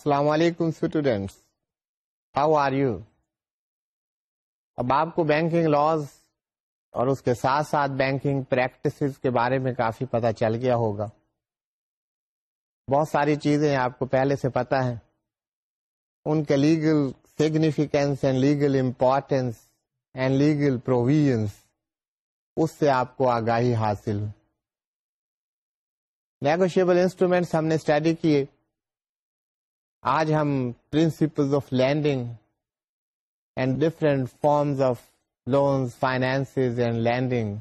السلام علیکم students how are you اب آپ کو بینکنگ لاس اور اس کے ساتھ ساتھ بینکنگ پریکٹس کے بارے میں کافی پتا چل گیا ہوگا بہت ساری چیزیں آپ کو پہلے سے پتا ہے ان کے legal significance and legal importance and legal provision اس سے آپ کو آگاہی حاصل نیگوشیبل انسٹرومینٹس ہم نے اسٹڈی کیے آج ہم principle of lending and different forms of loans finance and lending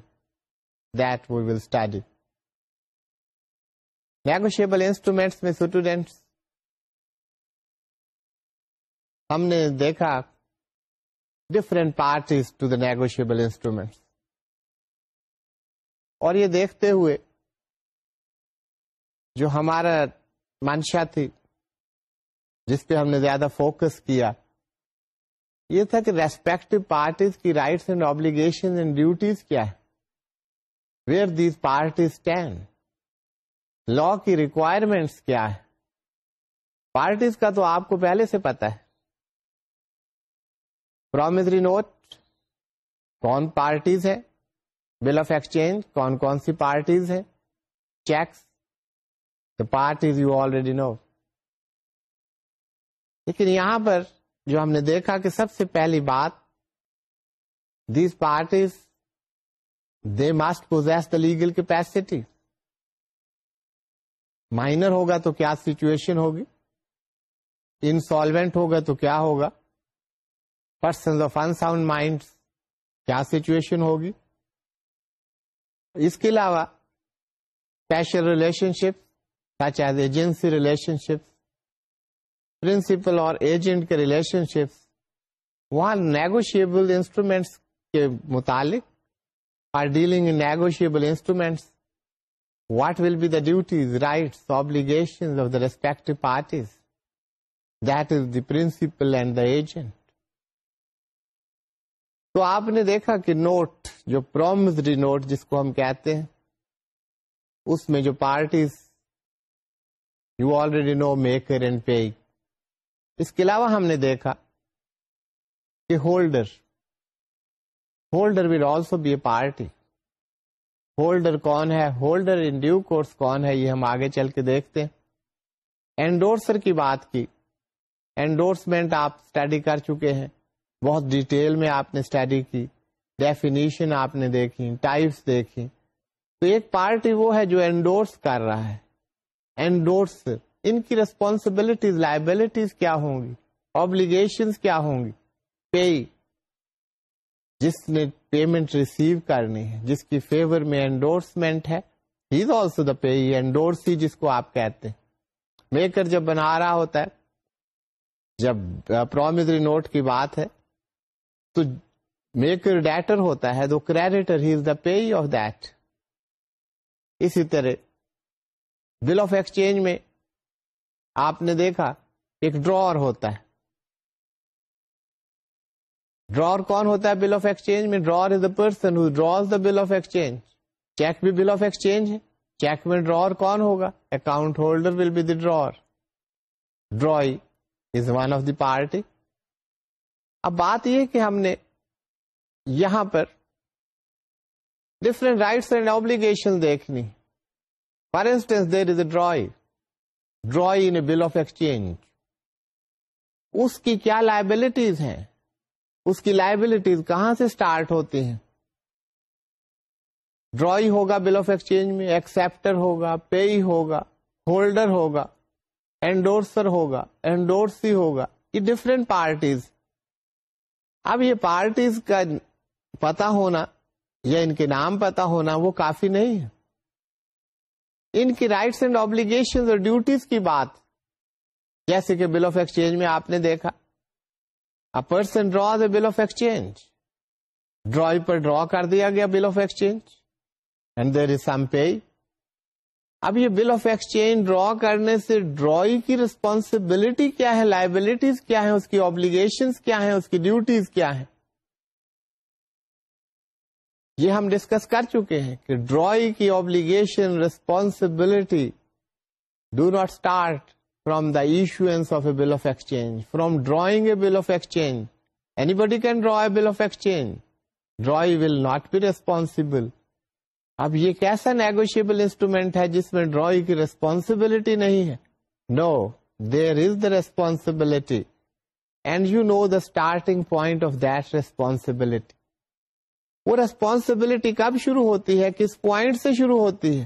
that we will study negotiable instruments میں اسٹوڈینٹس ہم نے دیکھا different parties to the negotiable instruments اور یہ دیکھتے ہوئے جو ہمارا منشا تھی جس پہ ہم نے زیادہ فوکس کیا یہ تھا کہ ریسپیکٹ پارٹیز کی rights and obligation and duties کیا ہے ویئر دیز پارٹیز پارٹی لا کی ریکوائرمنٹس کیا ہے پارٹیز کا تو آپ کو پہلے سے پتا ہے پرومزری نوٹ کون پارٹیز ہے بل آف ایکسچینج کون کون سی پارٹیز ہے cheques the parties you already know لیکن یہاں پر جو ہم نے دیکھا کہ سب سے پہلی بات these parties they must possess the legal capacity minor ہوگا تو کیا سچویشن ہوگی انسالوینٹ ہوگا تو کیا ہوگا پرسن آف انساؤنڈ مائنڈ کیا سچویشن ہوگی اس کے علاوہ special relationship such as agency relationship principal اور ایجنٹ کے ریلیشن شپس وہاں نیگوشیبل انسٹرومینٹس کے متعلق are dealing negotiable instruments what will be the duties rights obligation of the respect parties that is the principal and the agent تو آپ نے دیکھا کہ نوٹ جو پرومزری نوٹ جس کو ہم کہتے ہیں اس میں جو parties you already know maker and pack اس کے علاوہ ہم نے دیکھا کہ holder holder will also be a party holder کون ہے ہولڈر ان ڈیو کورس کون ہے یہ ہم آگے چل کے دیکھتے اینڈورسر کی بات کی اینڈورسمنٹ آپ اسٹڈی کر چکے ہیں بہت ڈیٹیل میں آپ نے اسٹڈی کی ڈیفینیشن آپ نے دیکھی ٹائپس دیکھی تو ایک پارٹی وہ ہے جو اینڈورس کر رہا ہے اینڈورسر ان کی ریسپانسبلٹیز لائبلٹیز کیا ہوں گی آبلیگیشن کیا ہوں گی پے جس نے پیمنٹ ریسیو کرنی ہے جس کی فیور میں انڈورسمنٹ ہے آلسو دا پے ہی جس کو آپ کہتے ہیں میکر جب بنا رہا ہوتا ہے جب پرومزری نوٹ کی بات ہے تو میکر ڈیٹر ہوتا ہے دو creditor he is the payee of that اسی طرح بل آف ایکسچینج میں آپ نے دیکھا ایک ڈرور ہوتا ہے ڈرور کون ہوتا ہے بل آف ایکسچینج میں drawer is a person draws the bill of exchange cheque بھی بل آف ایکسچینج ہے چیک میں ڈرور کون ہوگا account holder will be drawer drawee is one of the party اب بات یہ کہ ہم نے یہاں پر ڈفرنٹ رائٹس اینڈ ابلیگیشن دیکھنی for instance there is a drawee in bill of exchange اس کی کیا لائبلٹیز ہیں اس کی لائبلٹیز کہاں سے اسٹارٹ ہوتی ہیں ڈرا ہوگا بل آف ایکسچینج میں ایکسپٹر ہوگا پے ہوگا ہولڈر ہوگا اینڈورسر ہوگا اینڈورسی ہوگا یہ ڈفرینٹ پارٹیز اب یہ پارٹیز کا پتا ہونا یا ان کے نام پتا ہونا وہ کافی نہیں ہے ان کی رائٹس اینڈ آبلیگیشن اور ڈیوٹیز کی بات جیسے کہ بل آف ایکسچینج میں آپ نے دیکھا person draw the bill of exchange drawee per draw کر دیا گیا bill of exchange and there is some pay اب یہ بل آف ایکسچینج ڈرا کرنے سے ڈرائی کی ریسپانسبلٹی کیا ہے لائبلٹیز کیا ہے اس کی آبلیگیشن کیا ہیں اس کی ڈیوٹیز کیا ہے یہ ہم ڈسکس کر چکے ہیں کہ ڈرائی کی obligation responsibility do not start from the issuance of a bill of exchange from drawing a bill of exchange anybody can draw bill of exchange drawee will not be responsible اب یہ کیسا negotiable instrument ہے جس میں dry کی responsibility نہیں ہے no there is the responsibility and you know the starting point of that responsibility وہ ریسپانسبلٹی کب شروع ہوتی ہے کس پوائنٹ سے شروع ہوتی ہے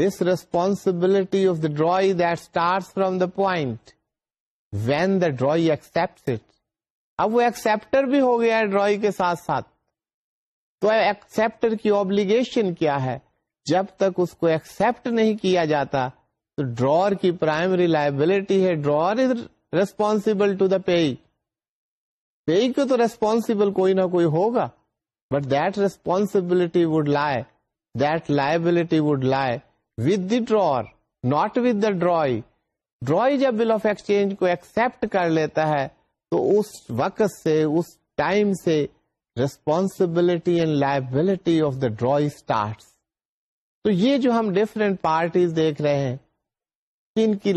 this responsibility of the drawee start from the point when the drawee accept it اب وہ ایکسپٹر بھی ہو گیا ڈرائی کے ساتھ ساتھ تو ایکسپٹر کی obligation کیا ہے جب تک اس کو ایکسپٹ نہیں کیا جاتا تو ڈرور کی پرائمری لائبلٹی ہے drawer is responsible to the payee کو تو ریسپانسبل کوئی نہ کوئی ہوگا but that responsibility lie, lie liability would lie with the drawer, not with the drawee drawee جب بل آف ایکسچینج کو ایکسپٹ کر لیتا ہے تو اس وقت سے اس ٹائم سے responsibility and liability of the drawee start تو یہ جو ہم ڈفرینٹ پارٹیز دیکھ رہے ہیں ان کی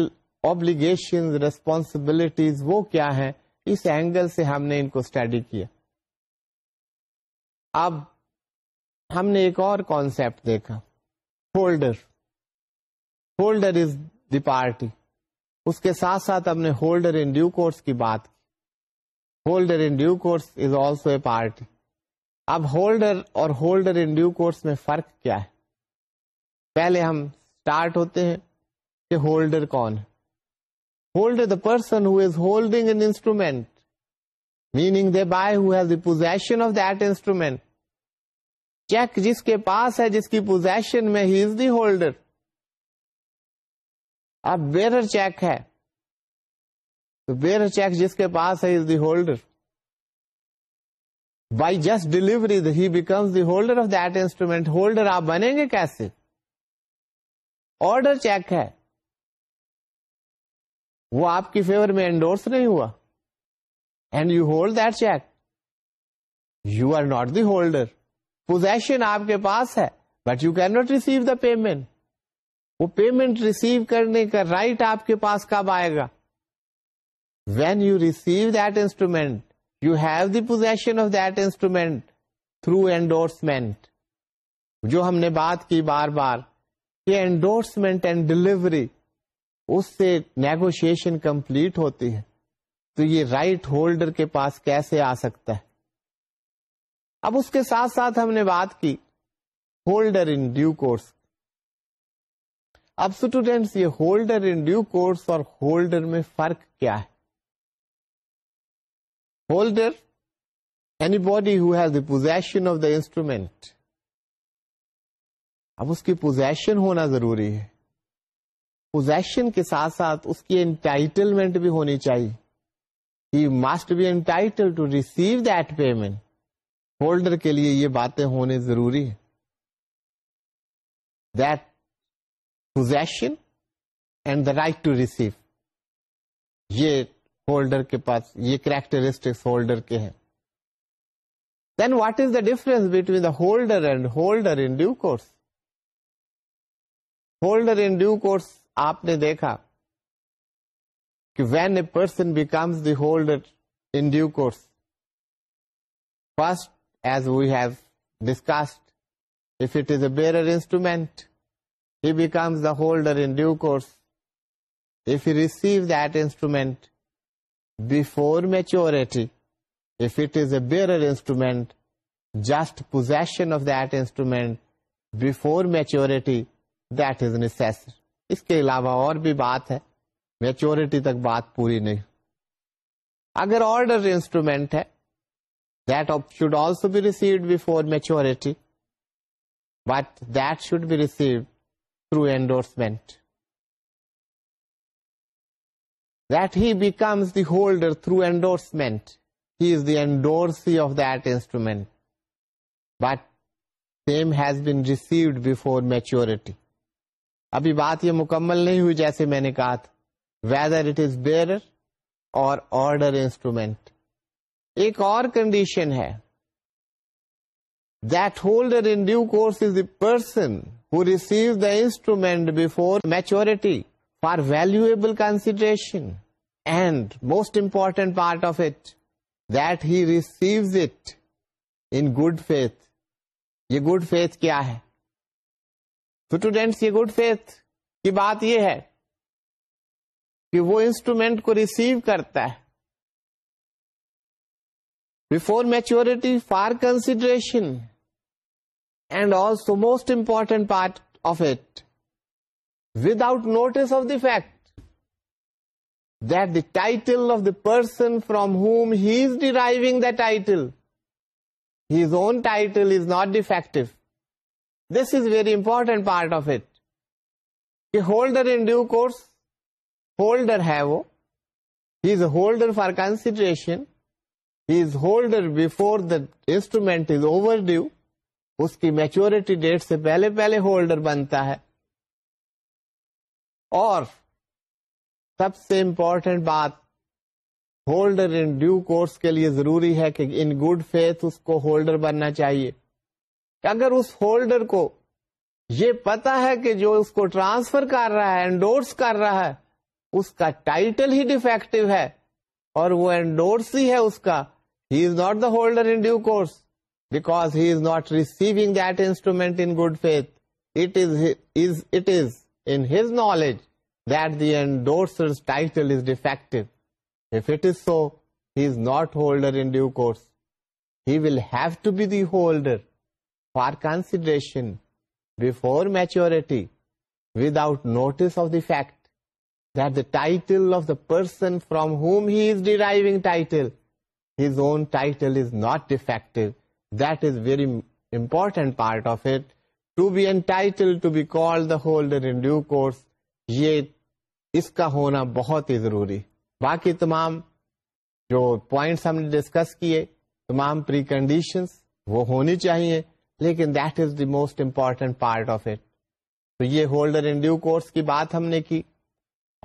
ابلیگیشن ریسپانسبلٹیز وہ کیا ہیں اس اینگل سے ہم نے ان کو اسٹڈی کیا اب ہم نے ایک اور کانسیپٹ دیکھا holder holder is the party اس کے ساتھ ساتھ ہم نے ہولڈر ان ڈیو کورس کی بات کی holder in due course is also a party اب ہولڈر اور ہولڈر ان ڈیو کورس میں فرق کیا ہے پہلے ہم اسٹارٹ ہوتے ہیں کہ ہولڈر کون ہے holder the person who is holding an instrument meaning they by who has the possession of that instrument cheque جس کے پاس ہے جس کی پوزیشن میں ہی از دی ہولڈر اب بیرر چیک ہے تو بیرر چیک جس کے پاس ہے is the holder by just delivery he becomes the holder of that instrument holder آپ بنیں گے کیسے آرڈر چیک ہے وہ آپ کی فیور میں انڈورس نہیں ہوا and you hold that cheque you are not the holder position آپ کے پاس ہے but you can not receive the payment وہ پیمنٹ ریسیو کرنے کا رائٹ آپ کے پاس کب آئے گا when you receive that instrument you have the position of that instrument through endorsement جو ہم نے بات کی بار بار اینڈورسمنٹ اینڈ ڈلیوری اس سے نیگوشیشن کمپلیٹ ہوتی ہے تو یہ رائٹ right ہولڈر کے پاس کیسے آ سکتا ہے اب اس کے ساتھ ساتھ ہم نے بات کی ہولڈر ان ڈیو کورس اب اسٹوڈینٹس یہ ہولڈر ان ڈیو کورس اور ہولڈر میں فرق کیا ہے holder anybody who has the position of the instrument اب اس کی پوزیشن ہونا ضروری ہے پوزیشن کے ساتھ ساتھ اس کی انٹائٹلمنٹ بھی ہونی چاہیے he must be entitled to receive that payment holder کے لیے یہ باتیں ہونے ضروری ہے that position and the right to receive یہ ہولڈر کے پاس یہ کریکٹرسٹکس ہولڈر کے ہیں then what is the difference between the holder and holder in due course holder in due course آپ نے دیکھا کہ when a person becomes the holder in due course first as is a if it is a bearer instrument he due the holder in due course if receive maturity, before maturity is it is a bearer instrument just position of before before maturity is necessary اس کے علاوہ اور بھی بات ہے maturity تک بات پوری نہیں اگر آرڈر انسٹرومینٹ ہے that should also be received before maturity but that should be received through endorsement that he becomes the holder through endorsement he is the endorsee of that instrument but same has been received before maturity ابھی بات یہ مکمل نہیں ہوئی جیسے میں نے کہا تھا ویدر اٹ از بیئر اور آرڈر انسٹرومینٹ ایک اور کنڈیشن ہے that holder in due course is a person who receive the instrument before maturity for valuable consideration and most important part of it that he receives it in good faith یہ good faith کیا ہے students یہ good faith کی بات یہ ہے کہ وہ انسٹرومینٹ کو ریسیو کرتا ہے before maturity for consideration. And also most important part of it, without notice of the fact that the title of the person from whom he is deriving the title, his own title is not defective. This is very important part of it. A holder in due course, holder have, he is a holder for consideration, holder before the instrument is overdue اس کی maturity date سے پہلے پہلے holder بنتا ہے اور سب سے important بات holder in due course کے لیے ضروری ہے کہ ان گڈ فیتھ اس کو ہولڈر بننا چاہیے اگر اس ہولڈر کو یہ پتا ہے کہ جو اس کو ٹرانسفر کر رہا ہے انڈورس کر رہا ہے اس کا ٹائٹل ہی ڈیفیکٹو ہے اور وہ انڈورس ہی ہے اس کا he is not the course because in good faith knowledge is so is not he will have to be the holder for consideration before maturity without notice of the fact the title of the person from whom he is deriving title his own title is not defective that is very to part of the be in title course, یہ اس کا ہونا بہت ہی ضروری باقی تمام جو points ہم نے ڈسکس کیے تمام پری کنڈیشنس وہ ہونی چاہیے لیکن that is the most important part of it تو یہ ہولڈر ان ڈیو کورس کی بات ہم نے کی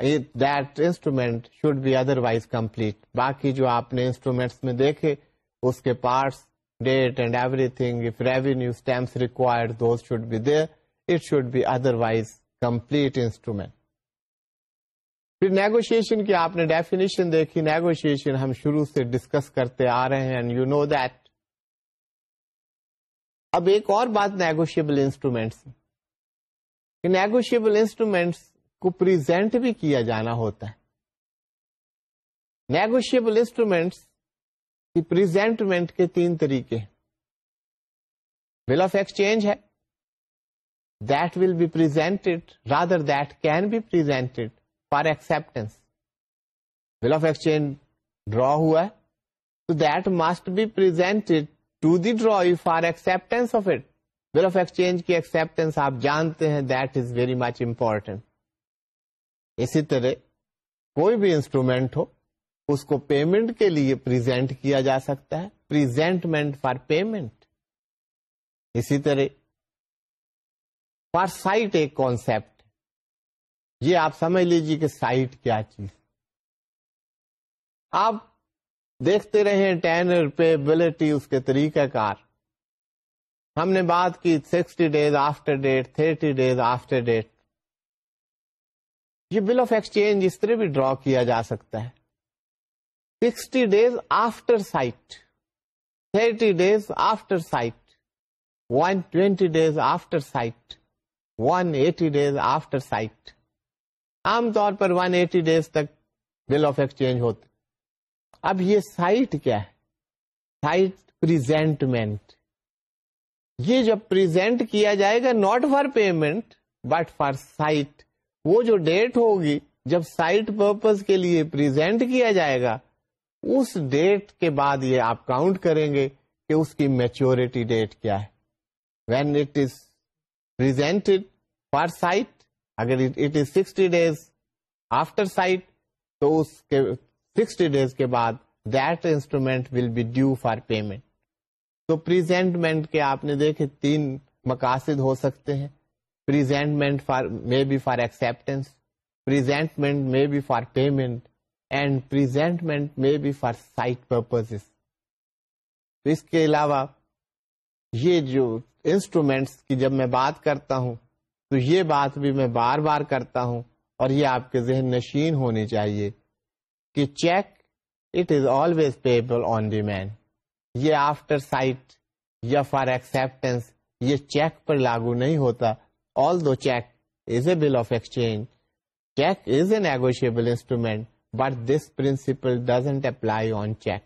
that instrument should be otherwise complete باقی جو آپ نے انسٹرومینٹس میں دیکھے اس کے parts date and everything if revenue stamps required those should be be there it should otherwise complete instrument پھر نیگوشیشن کی آپ نے ڈیفینیشن دیکھی نیگوشیشن ہم شروع سے ڈسکس کرتے آ رہے ہیں اینڈ یو نو دیٹ اب ایک اور بات نیگوشیبل انسٹرومینٹس نیگوشیبل انسٹرومینٹس کو پرزینٹ بھی کیا جانا ہوتا ہے نیگوشیبل انسٹرومینٹس کی پرزینٹمنٹ کے تین طریقے بل آف ایکسچینج ہے that will be presented rather that can be for acceptance bill of exchange draw ہوا ہے تو that must be to the draw for acceptance of it bill of exchange کی acceptance آپ جانتے ہیں that is very much important اسی طرح کوئی بھی انسٹرومینٹ ہو اس کو پیمنٹ کے لیے پریزینٹ کیا جا سکتا ہے پریزینٹمنٹ فار پیمنٹ اسی طرح فار سائٹ ایک کانسیپٹ یہ آپ سمجھ لیجیے کہ سائٹ کیا چیز آپ دیکھتے رہے ٹینر پیبلٹی اس کے طریقہ کار ہم نے بات کی sixty days after date thirty days after date یہ بل آف ایکسچینج اس طرح بھی ڈرا کیا جا سکتا ہے sixty days after sight thirty days after sight one twenty days after sight one eighty days after sight عام طور پر ون ایٹی ڈیز تک بل آف ایکسچینج ہوتا اب یہ سائٹ کیا ہے سائٹ پرزینٹمنٹ یہ جب پریزینٹ کیا جائے گا not for payment but for sight وہ جو ڈیٹ ہوگی جب سائٹ پرپز کے لیے پریزینٹ کیا جائے گا اس ڈیٹ کے بعد یہ آپ کاؤنٹ کریں گے کہ اس کی میچیورٹی ڈیٹ کیا ہے when it is issued for sight اگر it is sixty days after sight تو اس کے سکسٹی ڈیز کے بعد that instrument will be due for payment تو کے آپ نے دیکھے تین مقاصد ہو سکتے ہیں مے بی فار ایکسپٹینسمنٹ میں be for payment and purpose اس کے علاوہ یہ جو انسٹرومینٹس کی جب میں بات کرتا ہوں تو یہ بات بھی میں بار بار کرتا ہوں اور یہ آپ کے ذہن نشین ہونی چاہیے کہ cheque it is always payable on demand یہ آفٹر سائٹ یا فار ایکسپٹینس یہ چیک پر لاگو نہیں ہوتا of exchange cheque is a negotiable instrument but this principle doesn't apply on cheque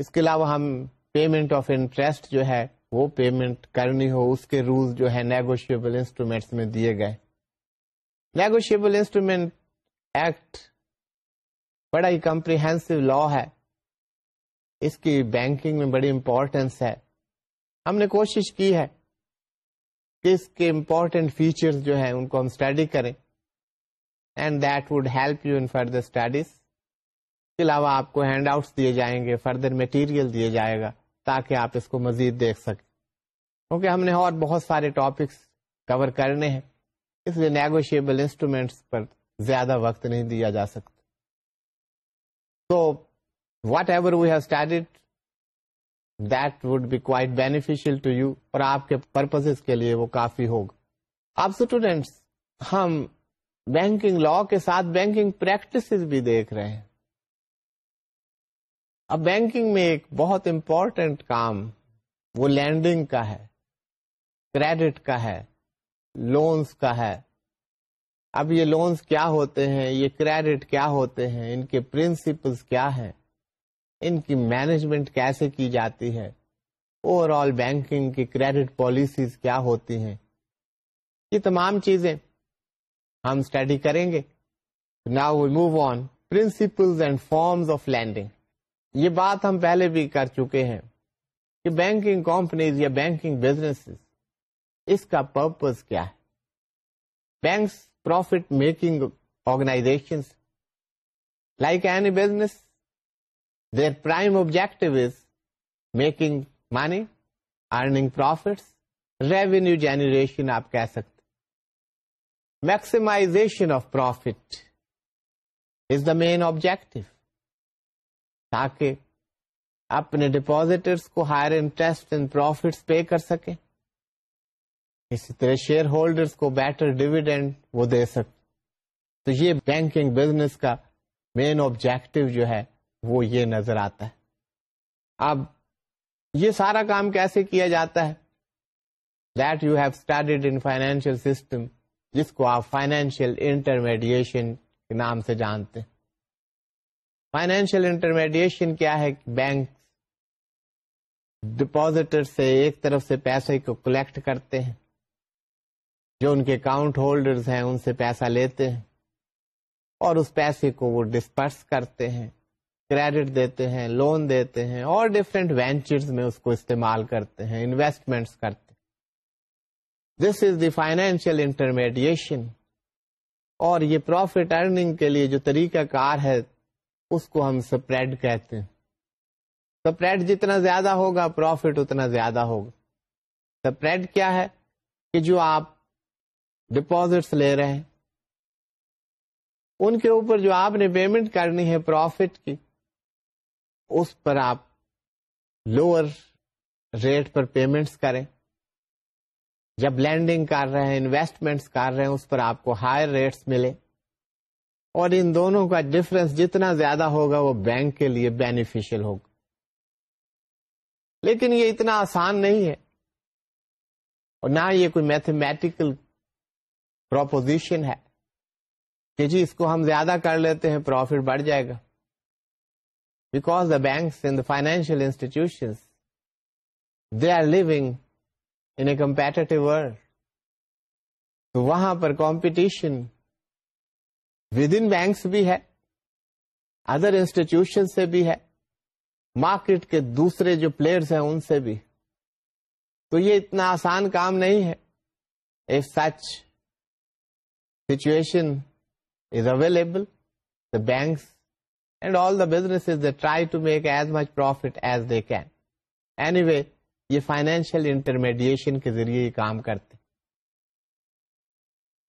اس کے علاوہ ہم پیمنٹ آف انٹرسٹ جو ہے وہ پیمنٹ کرنی ہو اس کے رول جو ہے نیگوشیبل انسٹرومینٹس میں دیے گئے نیگوشیبل انسٹرومینٹ ایکٹ بڑا ہی کمپریہنسو لا ہے اس کی بینکنگ میں بڑی امپورٹینس ہے ہم نے کوشش کی ہے کے امپورٹینٹ فیچر جو ہیں ان کو ہم اسٹڈی کریں and that would help you in further studies کے علاوہ آپ کو ہینڈ آؤٹ دیے جائیں گے فردر دیا جائے گا تاکہ آپ اس کو مزید دیکھ سکیں کیونکہ ہم نے اور بہت سارے ٹاپکس کور کرنے ہیں اس لیے نیگوشیبل انسٹرومینٹس پر زیادہ وقت نہیں دیا جا سکتا تو whatever we have studied quite beneficial to you اور آپ کے پرپز کے لیے وہ کافی ہوگا اب اسٹوڈینٹس ہم بینکنگ لا کے ساتھ بینکنگ پریکٹس بھی دیکھ رہے ہیں اب بینکنگ میں ایک بہت امپورٹینٹ کام وہ لینڈنگ کا ہے کریڈٹ کا ہے لونس کا ہے اب یہ لونس کیا ہوتے ہیں یہ کریڈٹ کیا ہوتے ہیں ان کے پرنسپلس کیا ہیں ان کی مینجمنٹ کیسے کی جاتی ہے اوور آل بینکنگ کی کریڈٹ پالیسیز کیا ہوتی ہیں یہ تمام چیزیں ہم اسٹڈی کریں گے نا move on principle and forms of lending یہ بات ہم پہلے بھی کر چکے ہیں کہ بینکنگ کمپنیز یا بینکنگ بزنس اس کا پرپز کیا ہے banks profit making organisation like any business prime objective is making money earning profits revenue generation آپ کہہ سکتے maximisation of profit is the main objective تاکہ اپنے ڈپوزیٹرس کو higher interest and profits pay کر سکیں اسی طرح شیئر ہولڈرس کو بیٹر ڈیویڈینڈ وہ دے سکتے تو یہ بینکنگ بزنس کا مین آبجیکٹو جو ہے وہ یہ نظر آتا ہے اب یہ سارا کام کیسے کیا جاتا ہے that you have started in financial system جس کو آپ فائنینشیل انٹرمیڈیشن کے نام سے جانتے ہیں فائنینشیل انٹرمیڈیشن کیا ہے بینک ڈپوزٹر سے ایک طرف سے پیسے کو کلیکٹ کرتے ہیں جو ان کے اکاؤنٹ ہولڈرز ہیں ان سے پیسہ لیتے ہیں اور اس پیسے کو وہ ڈسپرس کرتے ہیں کریڈٹ دیتے ہیں لون دیتے ہیں اور ڈفرینٹ وینچر میں اس کو استعمال کرتے ہیں انویسٹمنٹ کرتے دس از دی فائنینشیل انٹرمیڈیشن اور یہ پروفیٹ ارننگ کے لیے جو طریقہ کار ہے اس کو ہم سپریڈ کہتے ہیں سپریڈ جتنا زیادہ ہوگا پروفیٹ اتنا زیادہ ہوگا سپریڈ کیا ہے کہ جو آپ ڈپازٹس لے رہے ہیں ان کے اوپر جو آپ نے پیمنٹ کرنی ہے پروفیٹ کی اس پر آپ لوور ریٹ پر پیمنٹس کریں جب لینڈنگ کر رہے ہیں انویسٹمنٹس کر رہے ہیں اس پر آپ کو ہائر ریٹس ملے اور ان دونوں کا ڈفرنس جتنا زیادہ ہوگا وہ بینک کے لیے بینیفیشل ہوگا لیکن یہ اتنا آسان نہیں ہے اور نہ یہ کوئی میتھمیٹیکل پروپوزیشن ہے کہ جی اس کو ہم زیادہ کر لیتے ہیں پروفٹ بڑھ جائے گا because the banks and financial institution they are leaving into تو وہاں پر کمپٹیشن ود ان بینکس بھی ہے ادر انسٹیٹیوشن سے بھی ہے مارکیٹ کے دوسرے جو پلیئرس ہیں ان سے بھی تو یہ اتنا آسان کام نہیں ہے if such situation is available the banks and all the business try to make as much profit as they can anyway یہ فائنینشیل انٹرمیڈیشن کے ذریعے ہی کام کرتے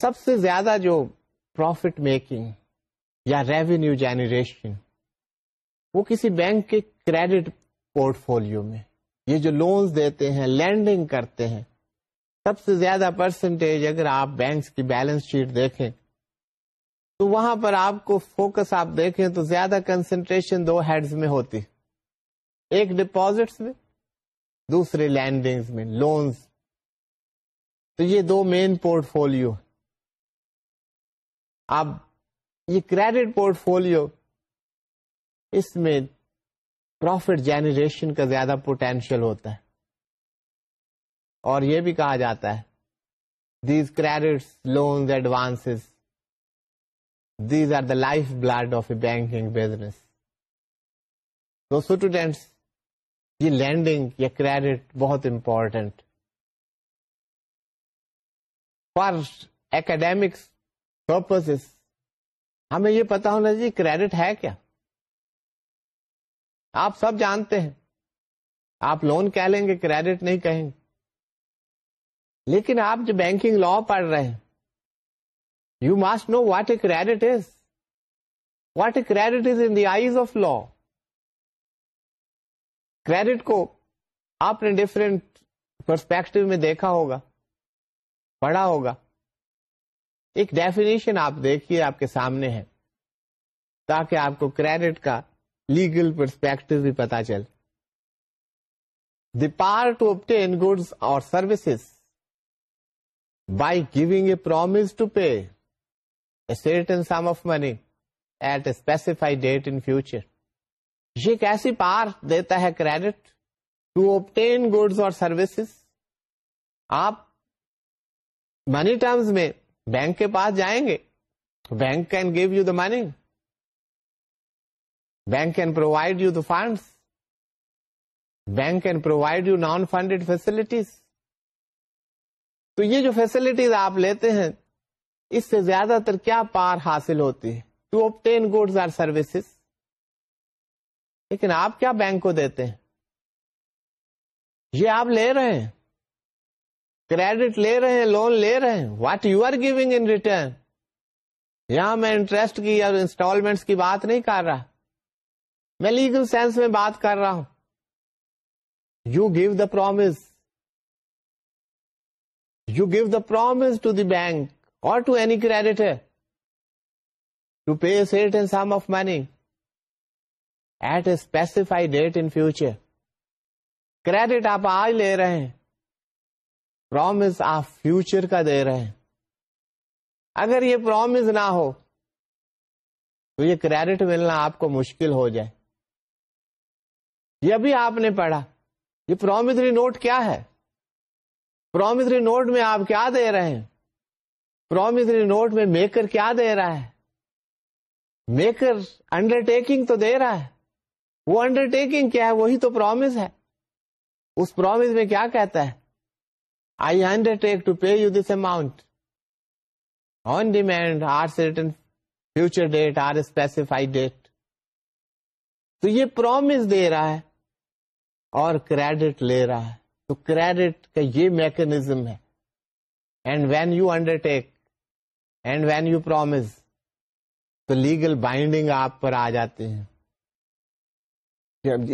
سب سے زیادہ جو پروفٹ میکنگ یا ریونیو جنریشن وہ کسی بینک کے کریڈٹ پورٹ فولو میں یہ جو لونز دیتے ہیں لینڈنگ کرتے ہیں سب سے زیادہ پرسنٹیج اگر آپ بینکس کی بیلنس شیٹ دیکھیں تو وہاں پر آپ کو فوکس آپ دیکھیں تو زیادہ کنسنٹریشن دو ہیڈز میں ہوتی ایک ڈپازٹس میں دوسرے لینڈنگز میں لونز تو یہ دو مین پورٹ فولو آپ یہ کریڈٹ پورٹ فولو اس میں پروفٹ جنریشن کا زیادہ پوٹینشیل ہوتا ہے اور یہ بھی کہا جاتا ہے these credits loans advance these are the life blood of a banking business تو سٹوڈینٹس یہ لینڈنگ یا کریڈٹ بہت امپورٹینٹ فار ایکڈمکس پرپز ہمیں یہ پتا ہونا چاہیے کریڈٹ ہے کیا آپ سب جانتے ہیں آپ لون کہہ لیں گے کریڈٹ نہیں کہیں گے لیکن آپ جو بینکنگ لا پڑھ رہے ہیں you must know what a credit is what a credit is in the eyes of law credit کو آپ نے ڈفرینٹ پرسپیکٹو میں دیکھا ہوگا پڑھا ہوگا ایک ڈیفینیشن آپ دیکھیے آپ کے سامنے ہے تاکہ آپ کو کریڈٹ کا لیگل پرسپیکٹو بھی پتا چل the power to obtain goods اور services by giving a promise to pay certain sum of money at a specified date in future. یہ کیسی پار دیتا ہے کریڈٹ ٹو اوپٹین اور سروسز آپ منی ٹرمز میں بینک کے پاس جائیں گے bank can give you the money bank can provide you the funds bank can provide you non funded facilities تو یہ جو فیسلٹیز آپ لیتے ہیں اس سے زیادہ تر کیا پار حاصل ہوتی ہے to obtain goods or services لیکن آپ کیا بینک کو دیتے ہیں یہ آپ لے رہے ہیں کریڈٹ لے رہے ہیں لون لے رہے ہیں what you are giving in return یہاں میں انٹرسٹ کی اور انسٹالمنٹ کی بات نہیں کر رہا میں لیگل سینس میں بات کر رہا ہوں you give the promise you give the promise to the bank to any credit to pay certain sum of money at a specify date in future credit آپ آج لے رہے ہیں پرومس آپ فیوچر کا دے رہے ہیں اگر یہ پرومس نہ ہو تو یہ کریڈٹ ملنا آپ کو مشکل ہو جائے یہ بھی آپ نے پڑھا یہ پرومسری نوٹ کیا ہے پرومسری نوٹ میں آپ کیا دے رہے ہیں پرومزری نوٹ میں میکر کیا دے رہا ہے میکر انڈرٹیکنگ تو دے رہا ہے وہ انڈرٹیکنگ کیا ہے وہی تو پرومس ہے اس پرومس میں کیا کہتا ہے either on demand or certain future date or specified date تو یہ پرومس دے رہا ہے اور کریڈٹ لے رہا ہے تو کریڈٹ کا یہ میکنیزم ہے and when you undertake and when you promise تو لیگل بائنڈنگ آپ پر آ جاتے ہیں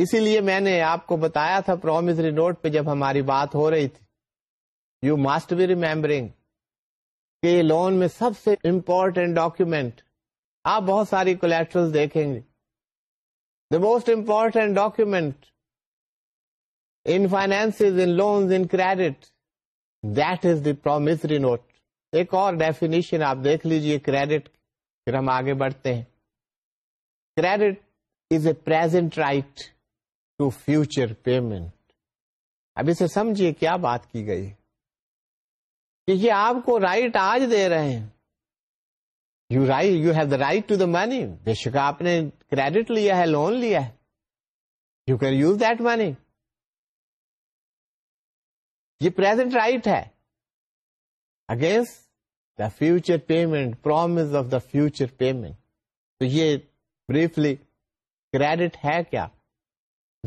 اسی لیے میں نے آپ کو بتایا تھا پرومس نوٹ پہ جب ہماری بات ہو رہی تھی یو ماسٹ بی ریمبرنگ کے لون میں سب سے امپورٹینٹ ڈاکیومینٹ آپ بہت ساری کولیٹرل دیکھیں گے the most important document in finance in loans in credit that is the promise note ایک اور ڈیفینیشن آپ دیکھ لیجئے کریڈٹ پھر ہم آگے بڑھتے ہیں credit is a present right to future payment اب اسے سمجھیے کیا بات کی گئی کہ یہ آپ کو رائٹ آج دے رہے ہیں you right you have the right to the money بے شک آپ نے کریڈٹ لیا ہے لون لیا ہے you can use that money یہ پرزینٹ رائٹ ہے against the future payment promise of the future payment تو یہ بریفلی کریڈٹ ہے کیا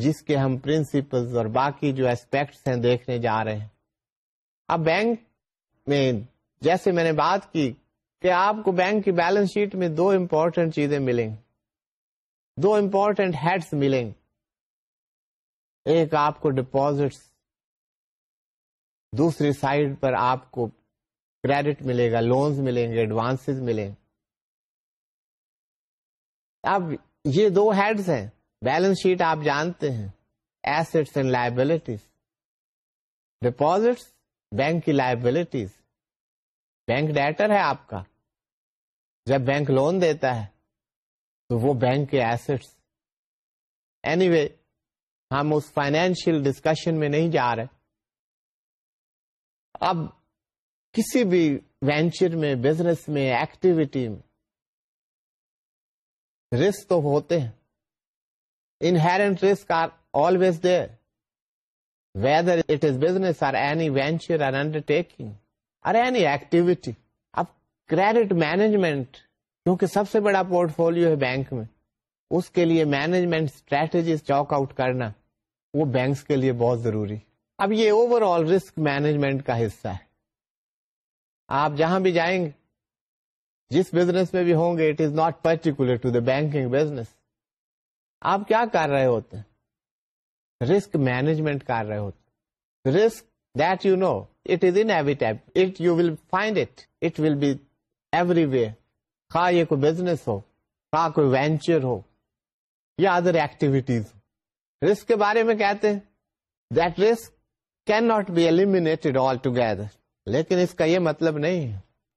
جس کے ہم پرنسپل اور باقی جو اسپیکٹس ہیں دیکھنے جا رہے ہیں اب بینک میں جیسے میں نے بات کی کہ آپ کو بینک کی بیلنس شیٹ میں دو امپورٹینٹ چیزیں ملیں گی دو امپورٹینٹ ہیڈس ملیں ایک آپ کو ڈپوزٹس دوسری سائڈ پر آپ کو کریڈٹ ملے گا لونز ملیں گے ایڈوانس ملیں اب یہ دو ہیڈز ہیں بیلنس شیٹ آپ جانتے ہیں assets and liabilities deposits bank کی لائبلٹیز بینک ڈیٹر ہے آپ کا جب بینک لون دیتا ہے تو وہ بینک کے ایسٹس اینی وے ہم اس فائنینشیل ڈسکشن میں نہیں جا رہے اب کسی بھی وینچر میں بزنس میں ایکٹیویٹی میں رسک تو ہوتے ہیں inherent risk are always whether it is business or any venture or or any activity اب کریڈٹ مینجمنٹ کیونکہ سب سے بڑا پورٹ فولو ہے بینک میں اس کے لیے مینجمنٹ اسٹریٹجیز چاک آؤٹ کرنا وہ بینکس کے لیے بہت ضروری اب یہ اوور آل رسک مینجمنٹ کا حصہ ہے آپ جہاں بھی جائیں گے جس بزنس میں بھی ہوں گے it is not particular to the banking business آپ کیا کر رہے ہوتے ہیں رسک مینجمنٹ کر رہے ہوتے risk that you know it is every type you will find it it will be every way کا یہ کوئی بزنس ہو کا کوئی وینچر ہو یا ادر ایکٹیویٹیز ہو رسک کے بارے میں کہتے ہیں that risk can not be eliminated all together لیکن اس کا یہ مطلب نہیں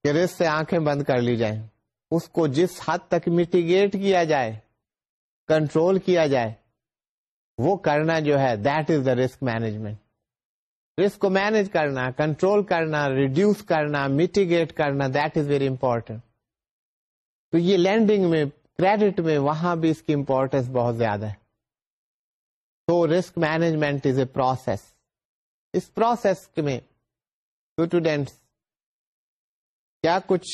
کہ رس سے آنکھیں بند کر لی جائیں اس کو جس حد تک میٹیگیٹ کیا جائے کنٹرول کیا جائے وہ کرنا جو ہے that is the risk management risk کو مینج کرنا کنٹرول کرنا ریڈیوس کرنا میٹیگیٹ کرنا دیٹ از ویری امپورٹینٹ تو یہ لینڈنگ میں کریڈٹ میں وہاں بھی اس کی امپورٹینس بہت زیادہ ہے تو risk management is a process us process میں اسٹوڈینٹس کیا کچھ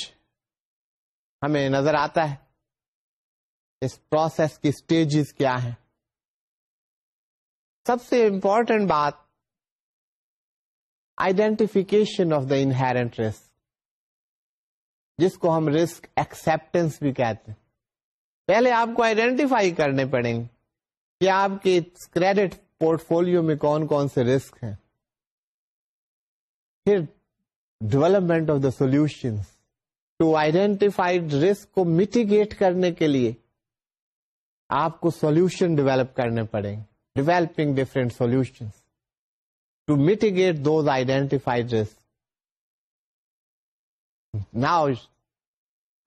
ہمیں نظر آتا ہے اس پروسیس کی اسٹیجز کیا ہیں سب سے امپورٹینٹ بات identification of the inherent risk جس کو ہم رسک ایکسپٹینس بھی کہتے ہیں پہلے آپ کو آئیڈینٹیفائی کرنے پڑیں گے کہ آپ کے کریڈٹ پورٹ فولو میں کون کون سے رسک ہیں پھر development of the solution to identified risk کو میٹیگیٹ کرنے کے لیے آپ کو سولوشن ڈیولپ کرنے پڑیں گے developing different solution to mitigate those identified risk now